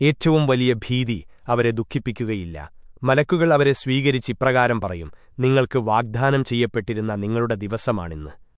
ഏറ്റവും വലിയ ഭീതി അവരെ ദുഃഖിപ്പിക്കുകയില്ല. മലക്കുകൾ അവരെ സ്വീകരിച്ച് ഇപ്രകാരം പറയും നിങ്ങൾക്ക് വാഗ്ദാനം ചെയ്യപ്പെട്ടിരുന്ന നിങ്ങളുടെ ദിവസമാണിന്ന്.